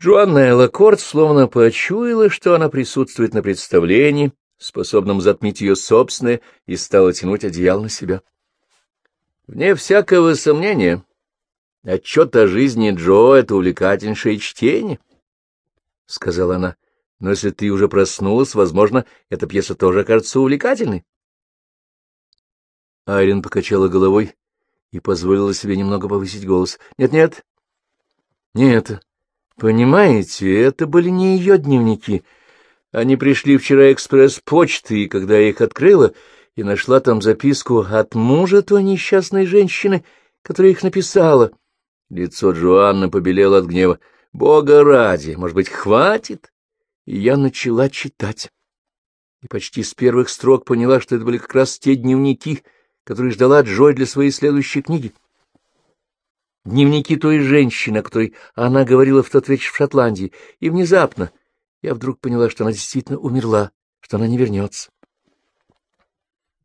Джоанна Эллакорт словно почуяла, что она присутствует на представлении, способном затмить ее собственное, и стала тянуть одеяло на себя. Вне всякого сомнения, отчет о жизни Джо — это увлекательнейшее чтение, — сказала она. — Но если ты уже проснулась, возможно, эта пьеса тоже окажется увлекательной. Айрин покачала головой и позволила себе немного повысить голос. «Нет, — Нет-нет, не это. Понимаете, это были не ее дневники. Они пришли вчера экспресс-почты, и когда я их открыла и нашла там записку от мужа той несчастной женщины, которая их написала, лицо Джоанны побелело от гнева. «Бога ради, может быть, хватит?» И я начала читать. И почти с первых строк поняла, что это были как раз те дневники, которые ждала Джой для своей следующей книги. Дневники той женщины, о которой она говорила в тот вечер в Шотландии, и внезапно я вдруг поняла, что она действительно умерла, что она не вернется.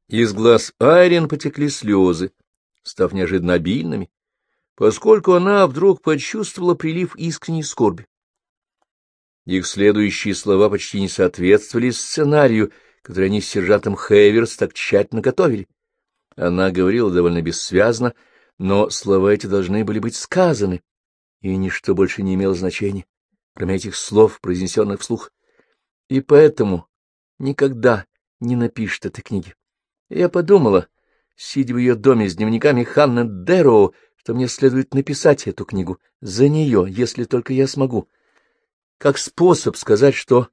Из глаз Айрин потекли слезы, став неожиданно обильными, поскольку она вдруг почувствовала прилив искренней скорби. Их следующие слова почти не соответствовали сценарию, который они с сержантом Хейверс так тщательно готовили. Она говорила довольно бессвязно, но слова эти должны были быть сказаны, и ничто больше не имело значения кроме этих слов, произнесенных вслух. И поэтому никогда не напишет этой книги. Я подумала, сидя в ее доме с дневниками Ханны Дэроу, что мне следует написать эту книгу за нее, если только я смогу. Как способ сказать, что...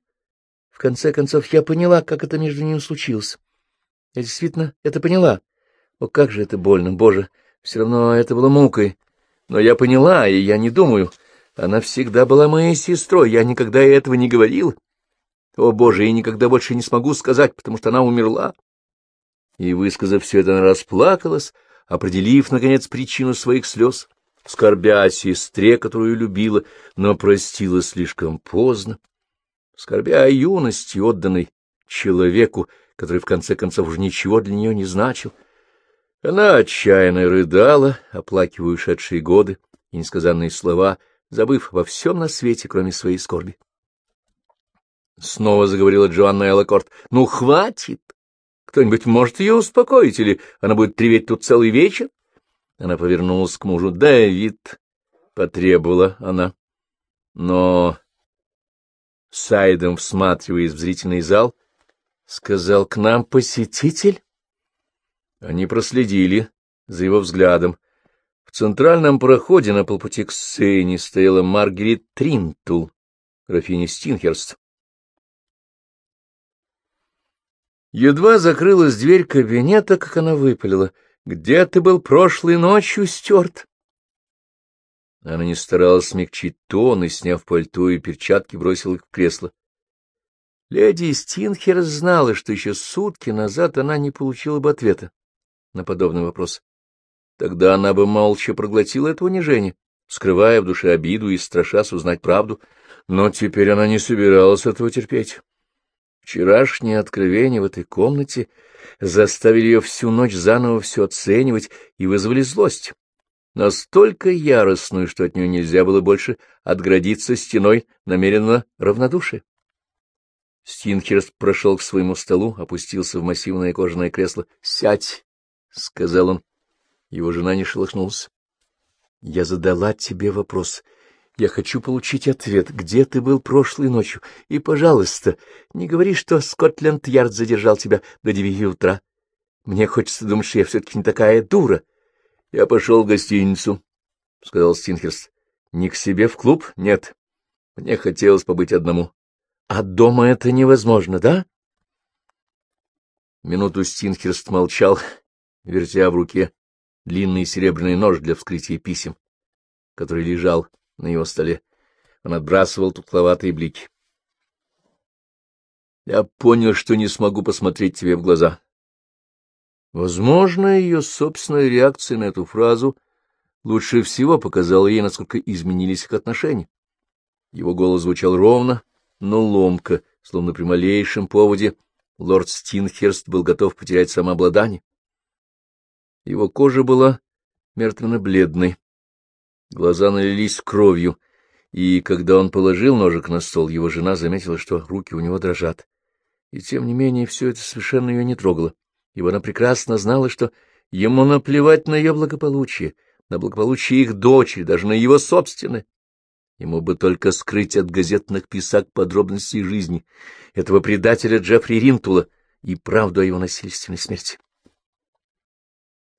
В конце концов, я поняла, как это между ними случилось. Я действительно это поняла. О, как же это больно, Боже! Все равно это было мукой. Но я поняла, и я не думаю, она всегда была моей сестрой, я никогда этого не говорил. О, Боже, я никогда больше не смогу сказать, потому что она умерла. И, высказав все это, она расплакалась, определив, наконец, причину своих слез, скорбя о сестре, которую любила, но простила слишком поздно, скорбя о юности, отданной человеку, который, в конце концов, уже ничего для нее не значил. Она отчаянно рыдала, оплакивая ушедшие годы и несказанные слова — забыв во всем на свете, кроме своей скорби. Снова заговорила Джоанна Эллакорт. — Ну, хватит! Кто-нибудь может ее успокоить, или она будет треветь тут целый вечер? Она повернулась к мужу. — Дэвид! — потребовала она. Но, Сайдом всматриваясь в зрительный зал, сказал к нам посетитель. Они проследили за его взглядом. В центральном проходе на полпути к сцене стояла Маргарет Тринтул, графиня Стинхерст. Едва закрылась дверь кабинета, как она выпалила. — Где ты был прошлой ночью, Стюарт? Она не старалась смягчить тон и, сняв пальто и перчатки, бросила их в кресло. Леди Стинхерст знала, что еще сутки назад она не получила бы ответа на подобный вопрос. Тогда она бы молча проглотила это унижение, скрывая в душе обиду и страшась узнать правду, но теперь она не собиралась этого терпеть. Вчерашние откровения в этой комнате заставили ее всю ночь заново все оценивать и вызвали злость, настолько яростную, что от нее нельзя было больше отградиться стеной намеренно равнодушия. Стинхерст прошел к своему столу, опустился в массивное кожаное кресло. — Сядь, — сказал он. Его жена не шелохнулась. — Я задала тебе вопрос. Я хочу получить ответ. Где ты был прошлой ночью? И, пожалуйста, не говори, что Скотленд-Ярд задержал тебя до девяти утра. Мне хочется думать, что я все-таки не такая дура. Я пошел в гостиницу, — сказал Стинхерст. — Не к себе в клуб? Нет. Мне хотелось побыть одному. — А дома это невозможно, да? Минуту Стинхерст молчал, вертя в руке длинный серебряный нож для вскрытия писем, который лежал на его столе. Он отбрасывал тукловатые блики. Я понял, что не смогу посмотреть тебе в глаза. Возможно, ее собственная реакция на эту фразу лучше всего показала ей, насколько изменились их отношения. Его голос звучал ровно, но ломко, словно при малейшем поводе лорд Стинхерст был готов потерять самообладание. Его кожа была мертвенно-бледной, глаза налились кровью, И когда он положил ножик на стол, его жена заметила, что руки у него дрожат. И тем не менее все это совершенно ее не трогало, ибо она прекрасно знала, что ему наплевать на ее благополучие, на благополучие их дочери, даже на его собственное. Ему бы только скрыть от газетных писак подробности жизни этого предателя Джеффри Ринтула и правду о его насильственной смерти.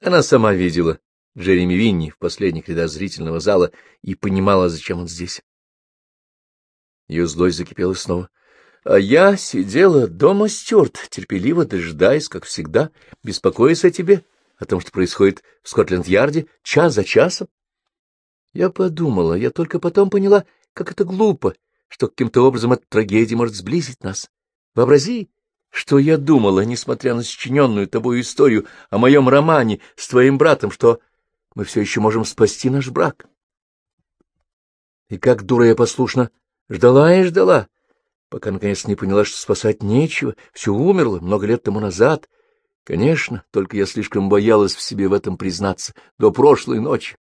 Она сама видела Джереми Винни в последних рядах зрительного зала и понимала, зачем он здесь. Ее злость закипела снова. А я сидела дома, Стюарт, терпеливо дожидаясь, как всегда, беспокоясь о тебе, о том, что происходит в Скотленд-Ярде, час за часом. Я подумала, я только потом поняла, как это глупо, что каким-то образом эта трагедия может сблизить нас. Вообрази, что я думала, несмотря на сочиненную тобой историю о моем романе с твоим братом, что мы все еще можем спасти наш брак. И как дура я послушно ждала и ждала, пока наконец не поняла, что спасать нечего, все умерло много лет тому назад. Конечно, только я слишком боялась в себе в этом признаться до прошлой ночи.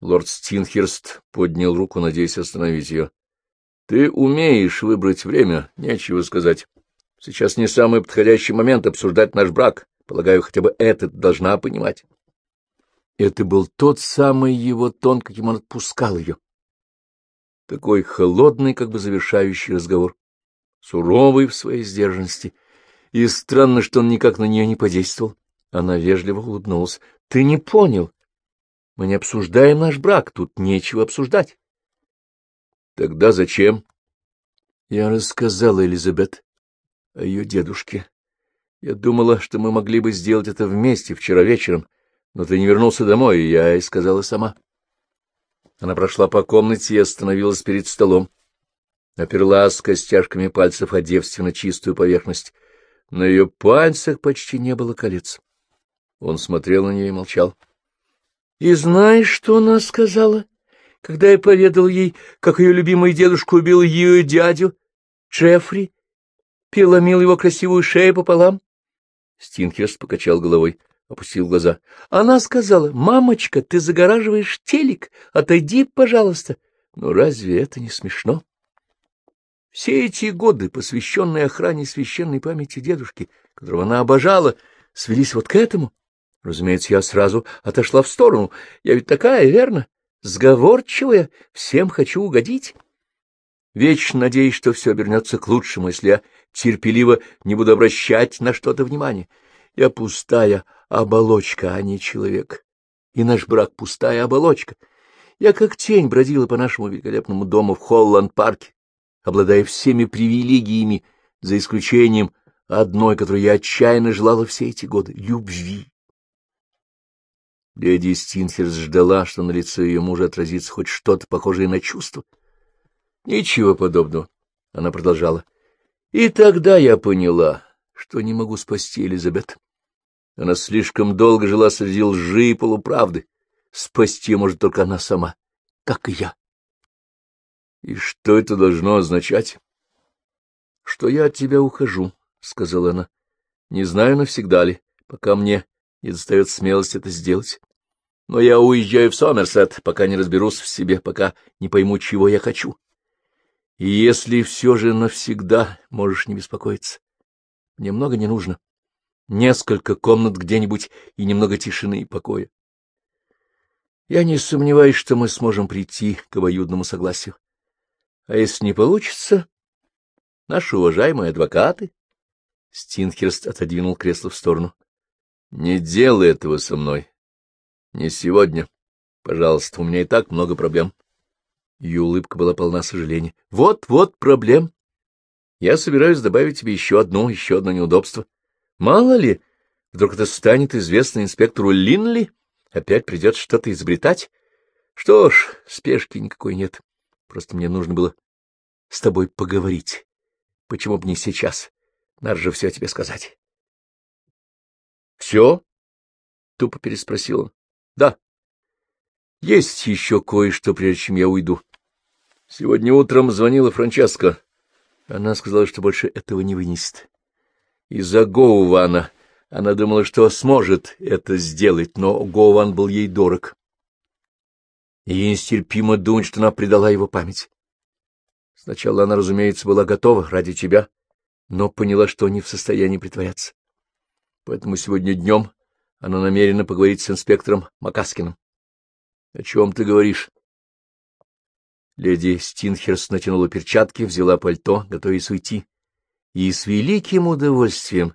Лорд Стинхерст поднял руку, надеясь остановить ее. — Ты умеешь выбрать время, нечего сказать. Сейчас не самый подходящий момент обсуждать наш брак. Полагаю, хотя бы это должна понимать. Это был тот самый его тон, каким он отпускал ее. Такой холодный, как бы завершающий разговор, суровый в своей сдержанности. И странно, что он никак на нее не подействовал. Она вежливо улыбнулась. — Ты не понял. Мы не обсуждаем наш брак, тут нечего обсуждать. — Тогда зачем? Я рассказала Элизабет о ее дедушке. Я думала, что мы могли бы сделать это вместе вчера вечером, но ты не вернулся домой, и я и сказала сама. Она прошла по комнате и остановилась перед столом. Оперлась костяшками пальцев о девственно чистую поверхность. На ее пальцах почти не было колец. Он смотрел на нее и молчал. — И знаешь, что она сказала, когда я поведал ей, как ее любимый дедушка убил ее дядю, Джеффри, переломил его красивую шею пополам? Стинхерст покачал головой, опустил глаза. Она сказала, «Мамочка, ты загораживаешь телек, отойди, пожалуйста». Но разве это не смешно? Все эти годы, посвященные охране священной памяти дедушки, которого она обожала, свелись вот к этому. Разумеется, я сразу отошла в сторону. Я ведь такая, верно? Сговорчивая, всем хочу угодить. Вечно надеюсь, что все обернется к лучшему, если я терпеливо не буду обращать на что-то внимание. Я пустая оболочка, а не человек. И наш брак — пустая оболочка. Я как тень бродила по нашему великолепному дому в Холланд-парке, обладая всеми привилегиями, за исключением одной, которую я отчаянно желала все эти годы — любви. Леди Стинхерс ждала, что на лице ее мужа отразится хоть что-то похожее на чувство. Ничего подобного. Она продолжала. И тогда я поняла, что не могу спасти Элизабет. Она слишком долго жила среди лжи и полуправды. Спасти может только она сама, как и я. И что это должно означать? — Что я от тебя ухожу, — сказала она. — Не знаю, навсегда ли, пока мне не достает смелость это сделать. Но я уезжаю в Сомерсет, пока не разберусь в себе, пока не пойму, чего я хочу. И если все же навсегда, можешь не беспокоиться. Мне много не нужно. Несколько комнат где-нибудь и немного тишины и покоя. Я не сомневаюсь, что мы сможем прийти к обоюдному согласию. А если не получится, наши уважаемые адвокаты... Стинхерст отодвинул кресло в сторону. — Не делай этого со мной. Не сегодня. Пожалуйста, у меня и так много проблем. Ее улыбка была полна сожаления. Вот, вот проблем. Я собираюсь добавить тебе еще одно, еще одно неудобство. Мало ли, вдруг это станет известно инспектору Линли, опять придется что-то изобретать. Что ж, спешки никакой нет. Просто мне нужно было с тобой поговорить. Почему бы не сейчас? Надо же все тебе сказать. — Все? — тупо переспросил он. — Да. — Есть еще кое-что, прежде чем я уйду. Сегодня утром звонила Франческа. Она сказала, что больше этого не вынесет. Из-за Гоувана она думала, что сможет это сделать, но Гоуван был ей дорог. и ей нестерпимо думать, что она предала его память. Сначала она, разумеется, была готова ради тебя, но поняла, что не в состоянии притворяться. Поэтому сегодня днем она намерена поговорить с инспектором Макаскиным. — О чем ты говоришь? Леди Стинхерс натянула перчатки, взяла пальто, готовясь уйти. И с великим удовольствием,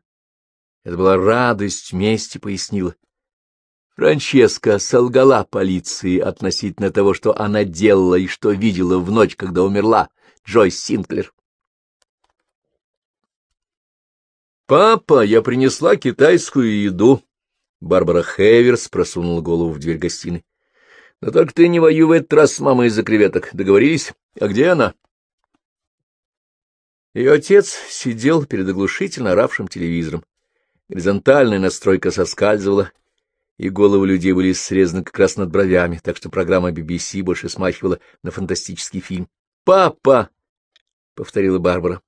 это была радость мести, пояснила. Франческа солгала полиции относительно того, что она делала и что видела в ночь, когда умерла Джойс Синклер. «Папа, я принесла китайскую еду». Барбара Хеверс просунула голову в дверь гостиной. «Но только ты не воюй в этот раз с мамой из-за креветок. Договорились? А где она?» Ее отец сидел перед оглушительно оравшим телевизором. Горизонтальная настройка соскальзывала, и головы людей были срезаны как раз над бровями, так что программа BBC больше смахивала на фантастический фильм. «Папа!» — повторила Барбара.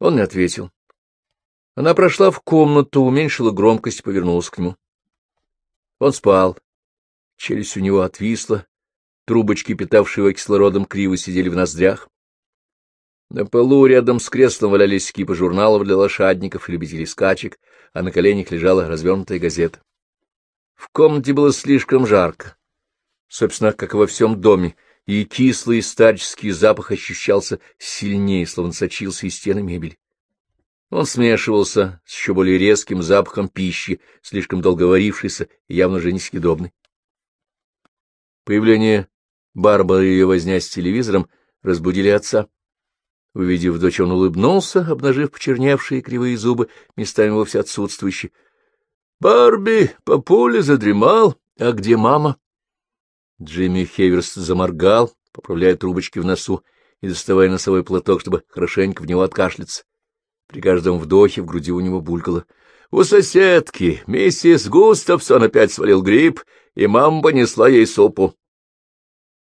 Он не ответил. Она прошла в комнату, уменьшила громкость и повернулась к нему. Он спал. Челюсть у него отвисла, трубочки, питавшие его кислородом, криво сидели в ноздрях. На полу рядом с креслом валялись кипы журналов для лошадников и любителей скачек, а на коленях лежала развернутая газета. В комнате было слишком жарко, собственно, как и во всем доме, и кислый старческий запах ощущался сильнее, словно сочился из стены мебели. Он смешивался с еще более резким запахом пищи, слишком долго варившейся и явно же несъедобной. Появление Барбары и ее возня с телевизором разбудили отца. Увидев дочь, он улыбнулся, обнажив почерневшие кривые зубы, местами вовсе отсутствующие. — Барби, папуля задремал. А где мама? Джимми Хеверс заморгал, поправляя трубочки в носу и доставая носовой платок, чтобы хорошенько в него откашляться. При каждом вдохе в груди у него булькало. — У соседки, миссис Густавсон, опять свалил грипп, и мама понесла ей супу.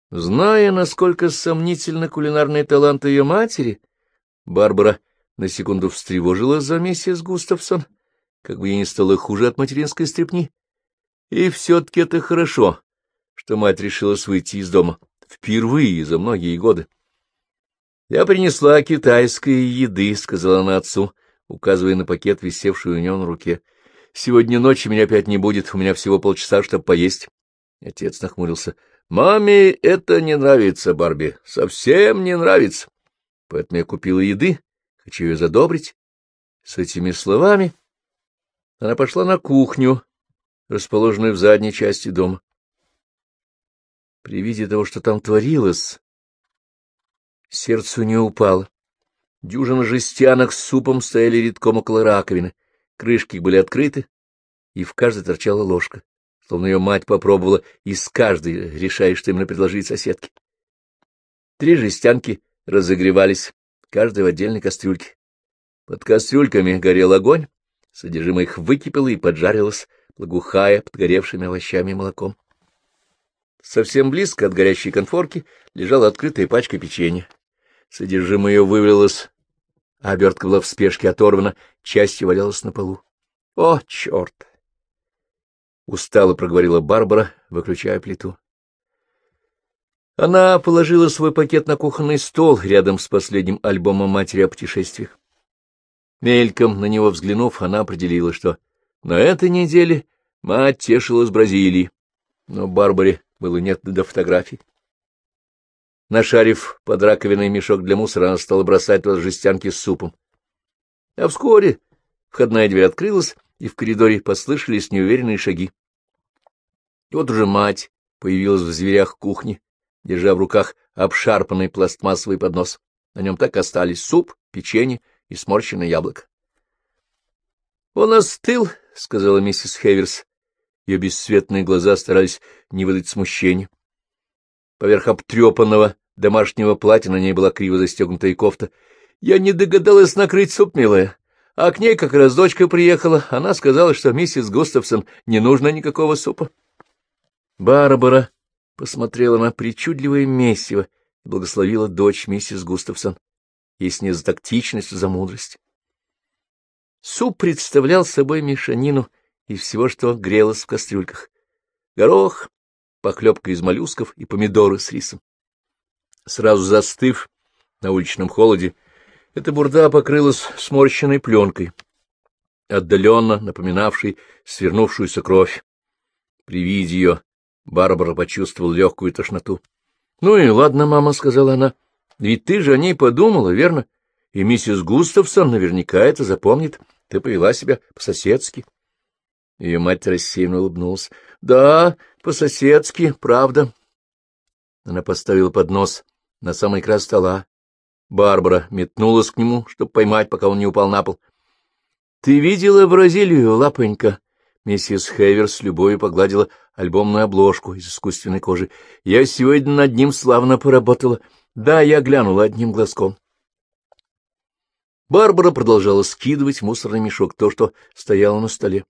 Зная, насколько сомнительны кулинарные таланты ее матери, Барбара на секунду встревожилась за миссис Густавсон, как бы ей не стало хуже от материнской стрепни. И все-таки это хорошо, что мать решилась выйти из дома впервые за многие годы. — Я принесла китайской еды, — сказала она отцу, указывая на пакет, висевший у нее на руке. — Сегодня ночью меня опять не будет, у меня всего полчаса, чтобы поесть. Отец нахмурился. — Маме это не нравится, Барби, совсем не нравится. Поэтому я купила еды, хочу ее задобрить. С этими словами она пошла на кухню, расположенную в задней части дома. При виде того, что там творилось, сердце у нее упало. Дюжина жестянок с супом стояли редком около раковины, крышки были открыты, и в каждой торчала ложка, словно ее мать попробовала из каждой, решая, что именно предложить соседке. Три жестянки разогревались, каждая в отдельной кастрюльке. Под кастрюльками горел огонь, содержимое их выкипело и поджарилось, благоухая подгоревшими овощами и молоком. Совсем близко от горящей конфорки лежала открытая пачка печенья. Содержимое ее вывалилось, а обертка была в спешке оторвана, частью валялась на полу. — О, черт! — устало проговорила Барбара, выключая плиту. Она положила свой пакет на кухонный стол рядом с последним альбомом матери о путешествиях. Мельком на него взглянув, она определила, что на этой неделе мать тешилась Бразилии, но Барбаре было нет до фотографий. Нашарив под раковиной мешок для мусора, она стала бросать туда жестянки с супом. А вскоре входная дверь открылась, и в коридоре послышались неуверенные шаги. И вот уже мать появилась в зверях кухни, держа в руках обшарпанный пластмассовый поднос. На нем так остались суп, печенье и сморщенное яблоко. — Он остыл, — сказала миссис Хеверс. Ее бесцветные глаза старались не выдать смущения. Поверх обтрепанного домашнего платья на ней была криво застегнутая кофта. — Я не догадалась накрыть суп, милая. А к ней как раз дочка приехала. Она сказала, что миссис Густавсон не нужно никакого супа. Барбара посмотрела на причудливое месиво и благословила дочь миссис Густавсон, если не за тактичность, за мудрость. Суп представлял собой мешанину из всего, что грелось в кастрюльках. Горох, похлебка из моллюсков и помидоры с рисом. Сразу застыв на уличном холоде, эта бурда покрылась сморщенной пленкой, отдаленно напоминавшей свернувшуюся кровь. При виде ее Барбара почувствовал легкую тошноту. — Ну и ладно, мама, — сказала она, — ведь ты же о ней подумала, верно? И миссис Густавсон наверняка это запомнит. Ты повела себя по-соседски. Ее мать рассеянно улыбнулась. — Да, по-соседски, правда. Она поставила поднос на самый край стола. Барбара метнулась к нему, чтобы поймать, пока он не упал на пол. — Ты видела Бразилию, лапонька? Миссис Хейвер с любовью погладила альбомную обложку из искусственной кожи. — Я сегодня над ним славно поработала. Да, я глянула одним глазком. Барбара продолжала скидывать в мусорный мешок то, что стояло на столе.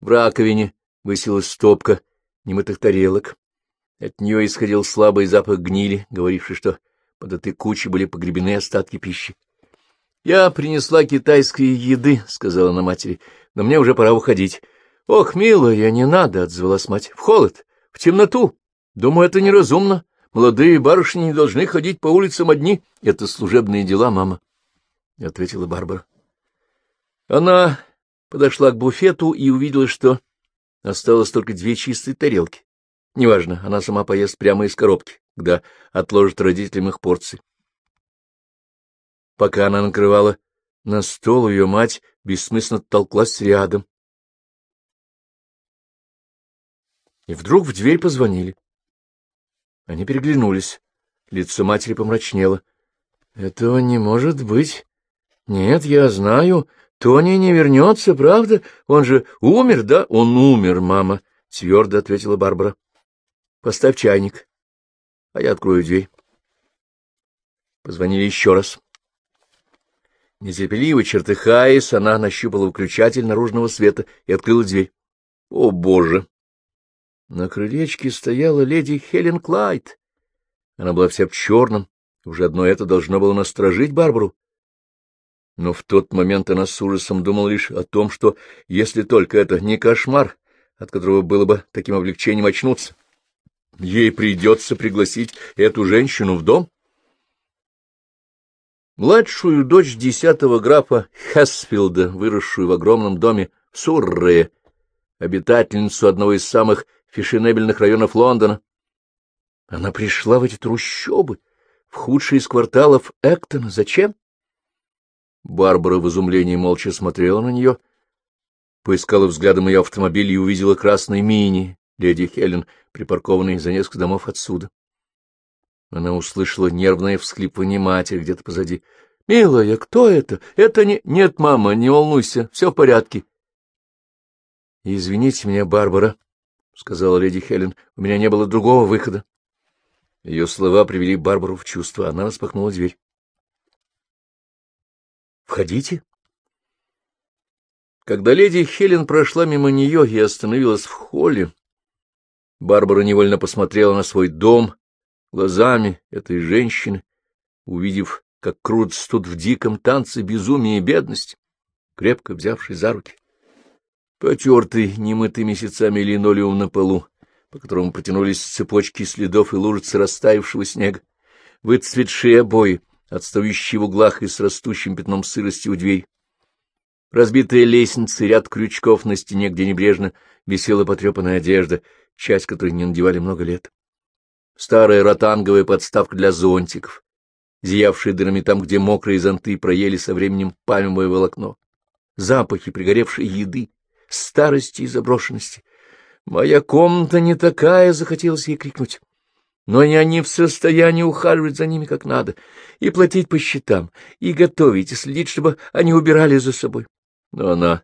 В раковине высилась стопка немытых тарелок. От нее исходил слабый запах гнили, говоривший, что под этой кучей были погребены остатки пищи. — Я принесла китайской еды, — сказала она матери, — но мне уже пора уходить. — Ох, милая, не надо, — отзвалась мать. — В холод, в темноту. Думаю, это неразумно. Молодые барышни не должны ходить по улицам одни. Это служебные дела, мама, — ответила Барбара. Она подошла к буфету и увидела, что осталось только две чистые тарелки. Неважно, она сама поест прямо из коробки, когда отложит родителям их порции. Пока она накрывала на стол, ее мать бессмысленно толклась рядом. И вдруг в дверь позвонили. Они переглянулись. Лицо матери помрачнело. — Этого не может быть. Нет, я знаю. Тони не вернется, правда? Он же умер, да? Он умер, мама, — твердо ответила Барбара. Поставь чайник, а я открою дверь. Позвонили еще раз. Нетерпеливо чертыхаясь, она нащупала выключатель наружного света и открыла дверь. О, боже! На крылечке стояла леди Хелен Клайд. Она была вся в черном, уже одно это должно было насторожить Барбару. Но в тот момент она с ужасом думала лишь о том, что, если только это не кошмар, от которого было бы таким облегчением очнуться, Ей придется пригласить эту женщину в дом? Младшую дочь десятого графа Хесфилда, выросшую в огромном доме в Сурре, обитательницу одного из самых фешенебельных районов Лондона. Она пришла в эти трущобы, в худший из кварталов Эктона. Зачем? Барбара в изумлении молча смотрела на нее, поискала взглядом ее автомобиль и увидела красный мини, леди Хелен, припаркованный за несколько домов отсюда. Она услышала нервное всхлипывание матери где-то позади. — Милая, кто это? Это не... Нет, мама, не волнуйся, все в порядке. — Извините меня, Барбара, — сказала леди Хелен, — у меня не было другого выхода. Ее слова привели Барбару в чувство. Она распахнула дверь. — Входите. Когда леди Хелен прошла мимо нее и остановилась в холле, Барбара невольно посмотрела на свой дом глазами этой женщины, увидев, как крутится тут в диком танце безумие и бедность, крепко взявший за руки. Потертый, немытый месяцами линолеум на полу, по которому протянулись цепочки следов и лужицы растаявшего снега, выцветшие обои, отстающие в углах и с растущим пятном сырости у дверь. Разбитая лестница ряд крючков на стене, где небрежно висела потрепанная одежда, часть которой не надевали много лет. Старая ротанговая подставка для зонтиков, зиявшие дырами там, где мокрые зонты проели со временем пальмовое волокно, запахи пригоревшей еды, старости и заброшенности. «Моя комната не такая!» — захотелось ей крикнуть. Но и они в состоянии ухаживать за ними как надо, и платить по счетам, и готовить, и следить, чтобы они убирали за собой. Но она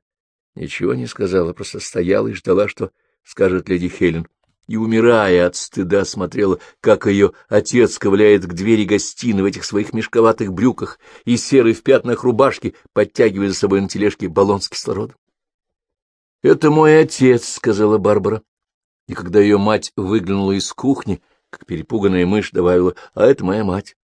ничего не сказала, просто стояла и ждала, что скажет леди Хелен, и, умирая от стыда, смотрела, как ее отец ковыляет к двери гостиной в этих своих мешковатых брюках и серой в пятнах рубашки, подтягивая за собой на тележке баллон с кислородом. — Это мой отец, — сказала Барбара. И когда ее мать выглянула из кухни, как перепуганная мышь добавила, — а это моя мать.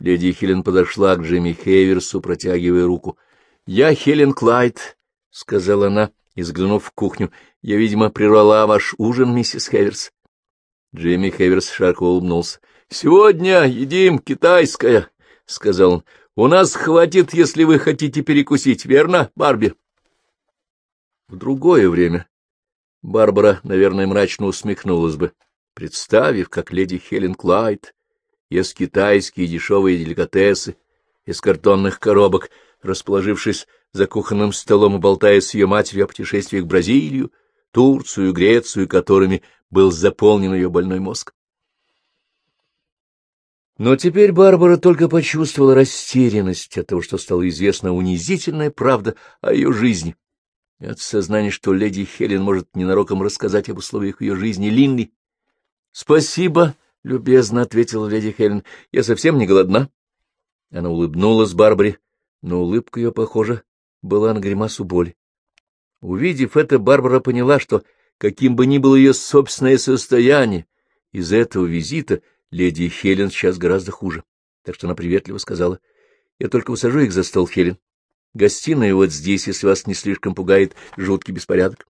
Леди Хелен подошла к Джимми Хейверсу, протягивая руку. — Я Хелен Клайд, — сказала она, и, взглянув в кухню, — я, видимо, прервала ваш ужин, миссис Хеверс. Джимми Хеверс широко улыбнулся. — Сегодня едим китайское, — сказал он. — У нас хватит, если вы хотите перекусить, верно, Барби? В другое время Барбара, наверное, мрачно усмехнулась бы, представив, как леди Хелен Клайд ест китайские дешевые деликатесы из картонных коробок, расположившись за кухонным столом и болтая с ее матерью о путешествиях в Бразилию, Турцию, Грецию, которыми был заполнен ее больной мозг. Но теперь Барбара только почувствовала растерянность от того, что стала известна унизительная правда о ее жизни, от сознания, что леди Хелен может ненароком рассказать об условиях ее жизни Линли. — Спасибо, — любезно ответила леди Хелен, — я совсем не голодна. Она улыбнулась Барбаре, но улыбка ее, похоже, была на гримасу боли. Увидев это, Барбара поняла, что, каким бы ни было ее собственное состояние, из этого визита леди Хелен сейчас гораздо хуже. Так что она приветливо сказала, — Я только усажу их за стол, Хелен. Гостиная вот здесь, если вас не слишком пугает жуткий беспорядок.